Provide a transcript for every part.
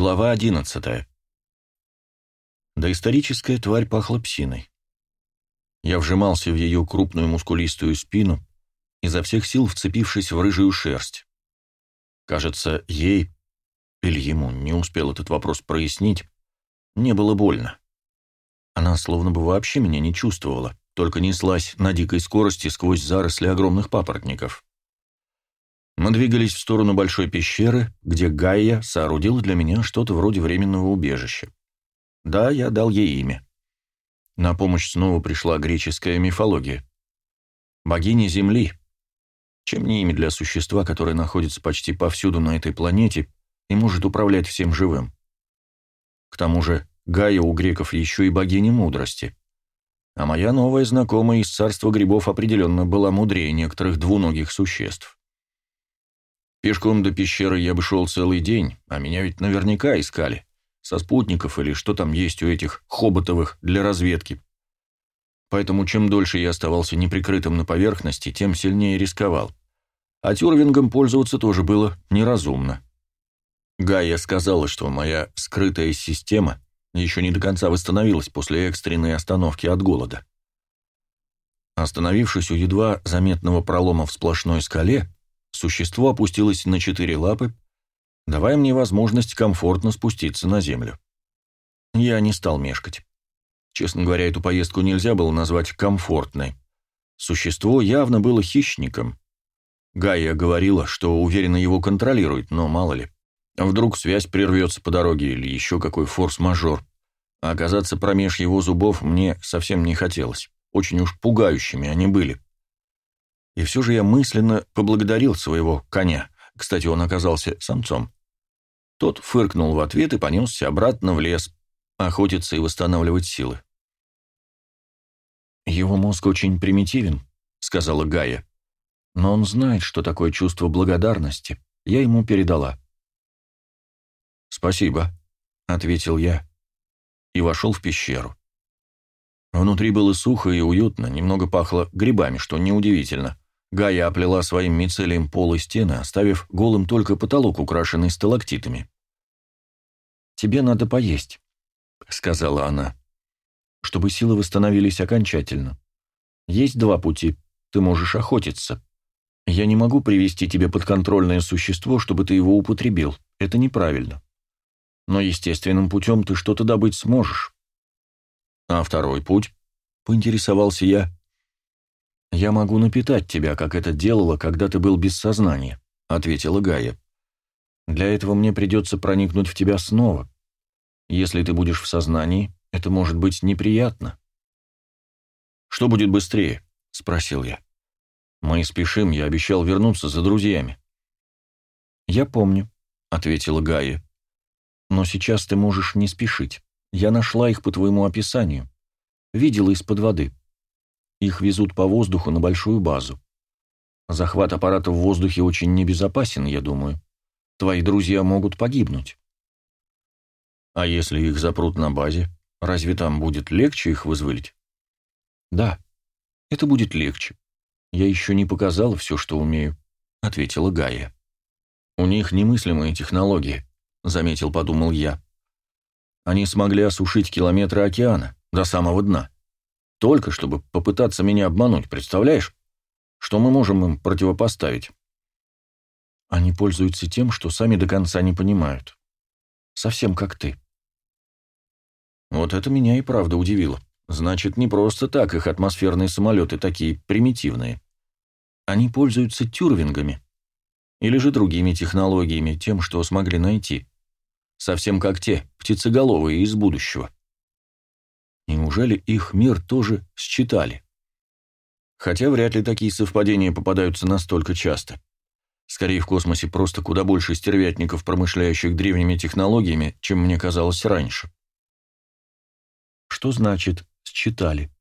Глава одиннадцатая. Доисторическая тварь пахла псиной. Я вжимался в ее крупную мускулистую спину, изо всех сил вцепившись в рыжую шерсть. Кажется, ей, или ему, не успел этот вопрос прояснить, не было больно. Она словно бы вообще меня не чувствовала, только неслась на дикой скорости сквозь заросли огромных папоротников. Двигались в сторону большой пещеры, где Гайя соорудила для меня что-то вроде временного убежища. Да, я дал ей имя. На помощь снова пришла греческая мифология. Богиня Земли. Чем не имя для существа, которое находится почти повсюду на этой планете и может управлять всем живым. К тому же Гайя у греков еще и богиня мудрости. А моя новая знакомая из царства грибов определенно была мудрее некоторых двуногих существ. Пешком до пещеры я бы шел целый день, а меня ведь наверняка искали. Со спутников или что там есть у этих хоботовых для разведки. Поэтому чем дольше я оставался неприкрытым на поверхности, тем сильнее рисковал. А тюрвингом пользоваться тоже было неразумно. Гая сказала, что моя скрытая система еще не до конца восстановилась после экстренной остановки от голода. Остановившись у едва заметного пролома в сплошной скале, Существо опустилось на четыре лапы, давая мне возможность комфортно спуститься на землю. Я не стал мешкать. Честно говоря, эту поездку нельзя было назвать комфортной. Существо явно было хищником. Гайя говорила, что уверенно его контролирует, но мало ли. Вдруг связь прервется по дороге или еще какой форс-мажор. А оказаться промеж его зубов мне совсем не хотелось. Очень уж пугающими они были. И все же я мысленно поблагодарил своего коня. Кстати, он оказался самцом. Тот фыркнул в ответ и понесся обратно в лес, охотиться и восстанавливать силы. «Его мозг очень примитивен», — сказала Гая. «Но он знает, что такое чувство благодарности. Я ему передала». «Спасибо», — ответил я и вошел в пещеру. Внутри было сухо и уютно, немного пахло грибами, что неудивительно. Гая оплела своим мицелием пол и стены, оставив голым только потолок, украшенный сталактитами. «Тебе надо поесть», — сказала она, — «чтобы силы восстановились окончательно. Есть два пути. Ты можешь охотиться. Я не могу привести тебе подконтрольное существо, чтобы ты его употребил. Это неправильно. Но естественным путем ты что-то добыть сможешь». «А второй путь?» — поинтересовался я. «Я могу напитать тебя, как это делала, когда ты был без сознания», — ответила Гая. «Для этого мне придется проникнуть в тебя снова. Если ты будешь в сознании, это может быть неприятно». «Что будет быстрее?» — спросил я. «Мы спешим, я обещал вернуться за друзьями». «Я помню», — ответила Гая. «Но сейчас ты можешь не спешить. Я нашла их по твоему описанию. Видела из-под воды. Их везут по воздуху на большую базу. Захват аппарата в воздухе очень небезопасен, я думаю. Твои друзья могут погибнуть. А если их запрут на базе, разве там будет легче их вызволить? Да, это будет легче. Я еще не показала все, что умею, — ответила Гая. У них немыслимые технологии, — заметил, подумал я. Они смогли осушить километры океана до самого дна. Только чтобы попытаться меня обмануть, представляешь? Что мы можем им противопоставить? Они пользуются тем, что сами до конца не понимают. Совсем как ты. Вот это меня и правда удивило. Значит, не просто так их атмосферные самолеты такие примитивные. Они пользуются тюрвингами. Или же другими технологиями, тем, что смогли найти. Совсем как те, птицеголовые из будущего. Неужели их мир тоже считали? Хотя вряд ли такие совпадения попадаются настолько часто. Скорее, в космосе просто куда больше стервятников, промышляющих древними технологиями, чем мне казалось раньше. Что значит «считали»?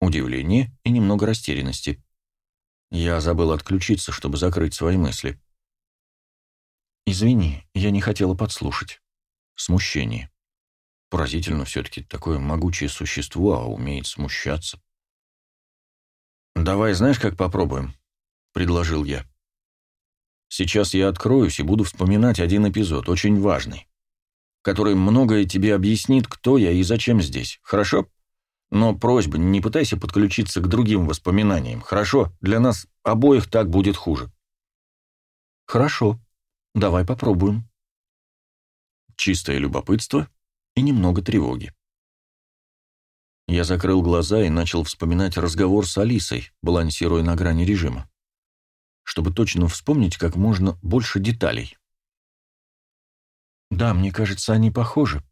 Удивление и немного растерянности. Я забыл отключиться, чтобы закрыть свои мысли. «Извини, я не хотела подслушать». Смущение. Поразительно все-таки такое могучее существо, а умеет смущаться. «Давай знаешь, как попробуем?» — предложил я. «Сейчас я откроюсь и буду вспоминать один эпизод, очень важный. который многое тебе объяснит, кто я и зачем здесь. Хорошо? Но просьба, не пытайся подключиться к другим воспоминаниям. Хорошо? Для нас обоих так будет хуже. Хорошо. Давай попробуем. Чистое любопытство и немного тревоги. Я закрыл глаза и начал вспоминать разговор с Алисой, балансируя на грани режима, чтобы точно вспомнить как можно больше деталей. «Да, мне кажется, они похожи»,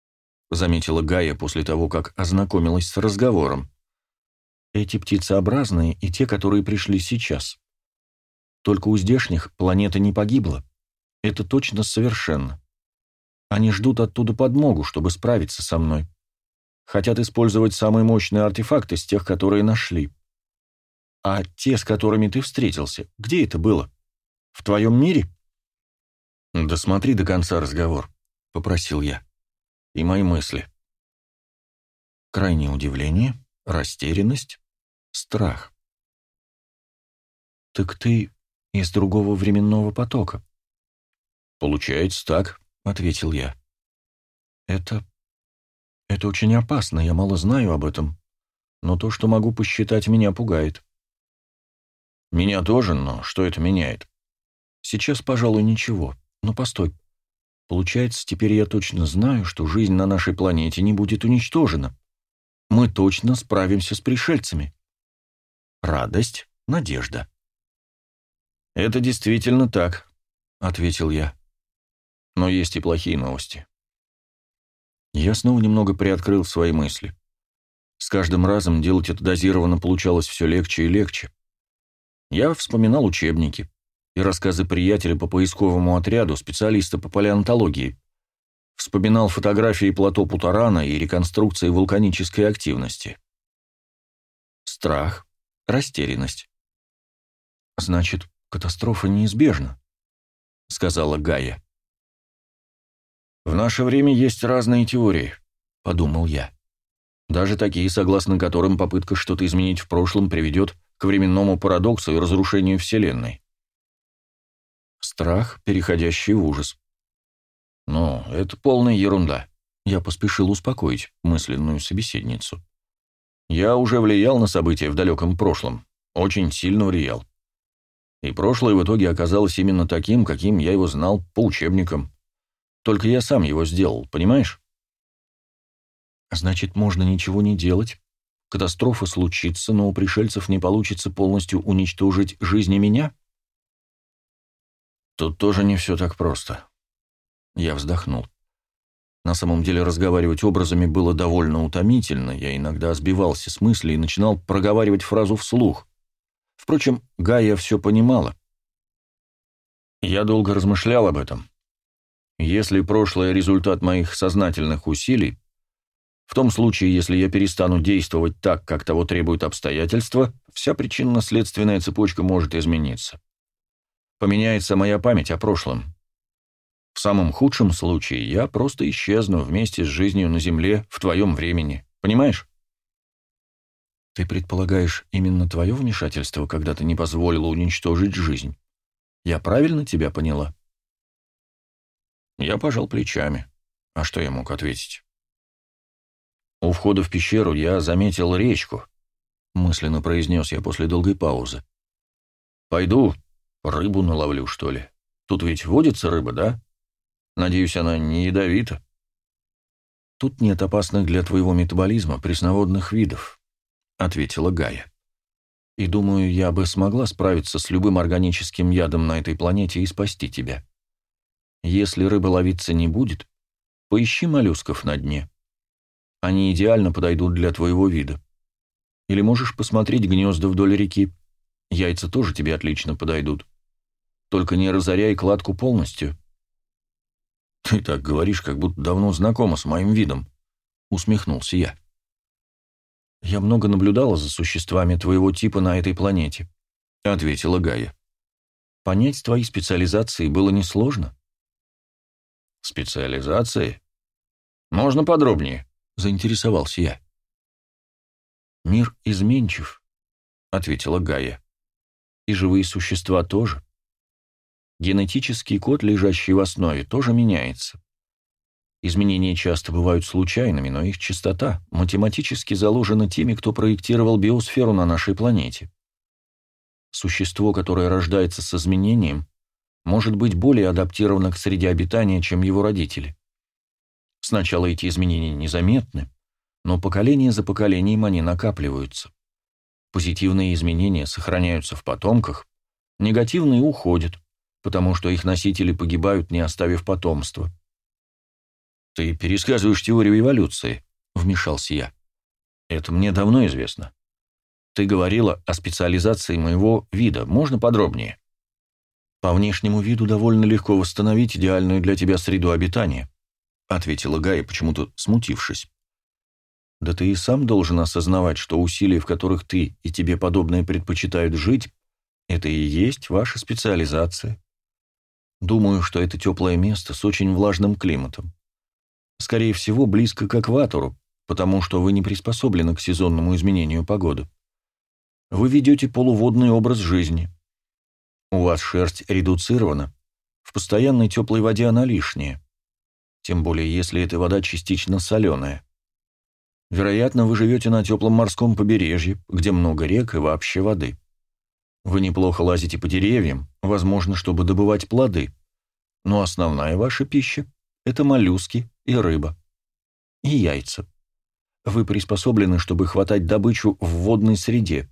— заметила Гая после того, как ознакомилась с разговором. «Эти птицеобразные и те, которые пришли сейчас. Только у здешних планета не погибла. Это точно совершенно. Они ждут оттуда подмогу, чтобы справиться со мной. Хотят использовать самые мощные артефакты из тех, которые нашли. А те, с которыми ты встретился, где это было? В твоем мире? Да смотри до конца разговор, попросил я. И мои мысли. Крайнее удивление, растерянность, страх. Так ты из другого временного потока. Получается так, ответил я. Это это очень опасно, я мало знаю об этом. Но то, что могу посчитать, меня пугает. Меня тоже, но что это меняет? Сейчас, пожалуй, ничего. Но постой. Получается, теперь я точно знаю, что жизнь на нашей планете не будет уничтожена. Мы точно справимся с пришельцами. Радость, надежда. «Это действительно так», — ответил я. «Но есть и плохие новости. Я снова немного приоткрыл свои мысли. С каждым разом делать это дозированно получалось все легче и легче. Я вспоминал учебники и рассказы приятеля по поисковому отряду, специалиста по палеонтологии. Вспоминал фотографии плато Путарана и реконструкции вулканической активности. Страх, растерянность. «Значит, катастрофа неизбежна», — сказала Гая. «В наше время есть разные теории», — подумал я. Даже такие, согласно которым попытка что-то изменить в прошлом приведет к временному парадоксу и разрушению Вселенной. Страх, переходящий в ужас. Но это полная ерунда. Я поспешил успокоить мысленную собеседницу. Я уже влиял на события в далеком прошлом. Очень сильно влиял. И прошлое в итоге оказалось именно таким, каким я его знал по учебникам. Только я сам его сделал, понимаешь? Значит, можно ничего не делать. Катастрофа случится, но у пришельцев не получится полностью уничтожить жизни меня? Тут тоже не все так просто. Я вздохнул. На самом деле разговаривать образами было довольно утомительно, я иногда сбивался с мысли и начинал проговаривать фразу вслух. Впрочем, Гая все понимала. Я долго размышлял об этом. Если прошлое – результат моих сознательных усилий, в том случае, если я перестану действовать так, как того требуют обстоятельства, вся причинно-следственная цепочка может измениться. Поменяется моя память о прошлом. В самом худшем случае я просто исчезну вместе с жизнью на Земле в твоем времени. Понимаешь? Ты предполагаешь именно твое вмешательство, когда ты не позволила уничтожить жизнь? Я правильно тебя поняла? Я пожал плечами. А что я мог ответить? У входа в пещеру я заметил речку, мысленно произнес я после долгой паузы. Пойду рыбу наловлю, что ли. Тут ведь водится рыба, да? Надеюсь, она не ядовита. Тут нет опасных для твоего метаболизма пресноводных видов, ответила Гая. И думаю, я бы смогла справиться с любым органическим ядом на этой планете и спасти тебя. Если рыба ловиться не будет, поищи моллюсков на дне. Они идеально подойдут для твоего вида. Или можешь посмотреть гнезда вдоль реки. Яйца тоже тебе отлично подойдут. Только не разоряй кладку полностью. Ты так говоришь, как будто давно знакома с моим видом, усмехнулся я. Я много наблюдала за существами твоего типа на этой планете, ответила Гая. Понять твои специализации было несложно. «Специализации? Можно подробнее?» — заинтересовался я. «Мир изменчив», — ответила Гая. «И живые существа тоже. Генетический код, лежащий в основе, тоже меняется. Изменения часто бывают случайными, но их частота математически заложена теми, кто проектировал биосферу на нашей планете. Существо, которое рождается с изменением, может быть более адаптировано к среде обитания, чем его родители. Сначала эти изменения незаметны, но поколение за поколением они накапливаются. Позитивные изменения сохраняются в потомках, негативные уходят, потому что их носители погибают, не оставив потомства. «Ты пересказываешь теорию эволюции», — вмешался я. «Это мне давно известно. Ты говорила о специализации моего вида. Можно подробнее?» «По внешнему виду довольно легко восстановить идеальную для тебя среду обитания», — ответила Гая, почему-то смутившись. «Да ты и сам должен осознавать, что усилия, в которых ты и тебе подобные предпочитают жить, это и есть ваша специализация. Думаю, что это теплое место с очень влажным климатом. Скорее всего, близко к экватору, потому что вы не приспособлены к сезонному изменению погоды. Вы ведете полуводный образ жизни. У вас шерсть редуцирована. В постоянной теплой воде она лишняя. Тем более, если эта вода частично соленая. Вероятно, вы живете на теплом морском побережье, где много рек и вообще воды. Вы неплохо лазите по деревьям, возможно, чтобы добывать плоды. Но основная ваша пища – это моллюски и рыба. И яйца. Вы приспособлены, чтобы хватать добычу в водной среде.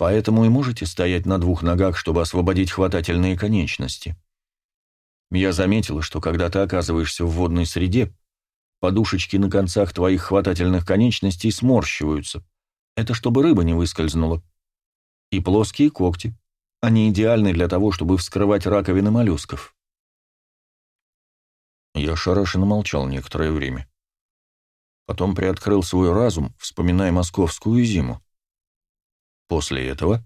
Поэтому и можете стоять на двух ногах, чтобы освободить хватательные конечности. Я заметила, что когда ты оказываешься в водной среде, подушечки на концах твоих хватательных конечностей сморщиваются. Это чтобы рыба не выскользнула. И плоские когти. Они идеальны для того, чтобы вскрывать раковины моллюсков. Я ошарашенно молчал некоторое время. Потом приоткрыл свой разум, вспоминая московскую зиму. После этого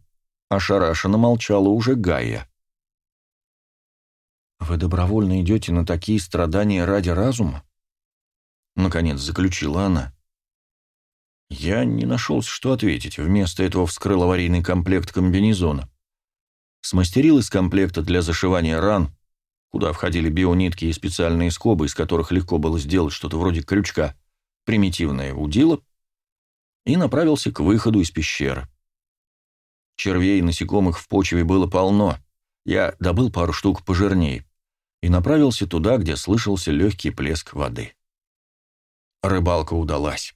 ошарашенно молчала уже Гая. «Вы добровольно идете на такие страдания ради разума?» Наконец заключила она. Я не нашелся, что ответить. Вместо этого вскрыл аварийный комплект комбинезона. Смастерил из комплекта для зашивания ран, куда входили бионитки и специальные скобы, из которых легко было сделать что-то вроде крючка, примитивное удило, и направился к выходу из пещеры. Червей и насекомых в почве было полно. Я добыл пару штук пожирнее и направился туда, где слышался легкий плеск воды. Рыбалка удалась.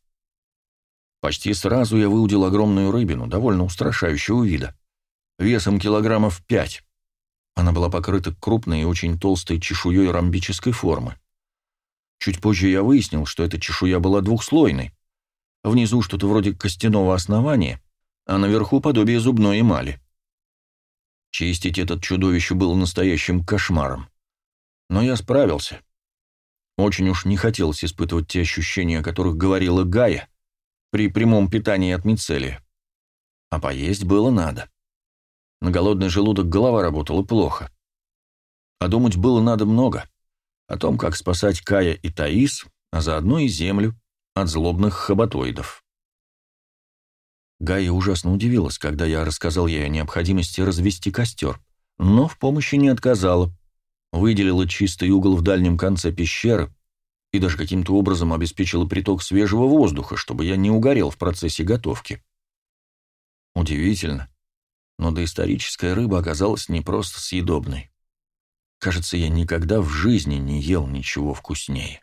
Почти сразу я выудил огромную рыбину, довольно устрашающего вида, весом килограммов пять. Она была покрыта крупной и очень толстой чешуей ромбической формы. Чуть позже я выяснил, что эта чешуя была двухслойной. Внизу что-то вроде костяного основания, а наверху подобие зубной эмали. Чистить этот чудовище было настоящим кошмаром. Но я справился. Очень уж не хотелось испытывать те ощущения, о которых говорила Гая, при прямом питании от мицелия. А поесть было надо. На голодный желудок голова работала плохо. А думать было надо много. О том, как спасать Кая и Таис, а заодно и Землю от злобных хоботоидов. Гая ужасно удивилась, когда я рассказал ей о необходимости развести костер, но в помощи не отказала. Выделила чистый угол в дальнем конце пещеры, и даже каким-то образом обеспечила приток свежего воздуха, чтобы я не угорел в процессе готовки. Удивительно, но доисторическая рыба оказалась не просто съедобной. Кажется, я никогда в жизни не ел ничего вкуснее.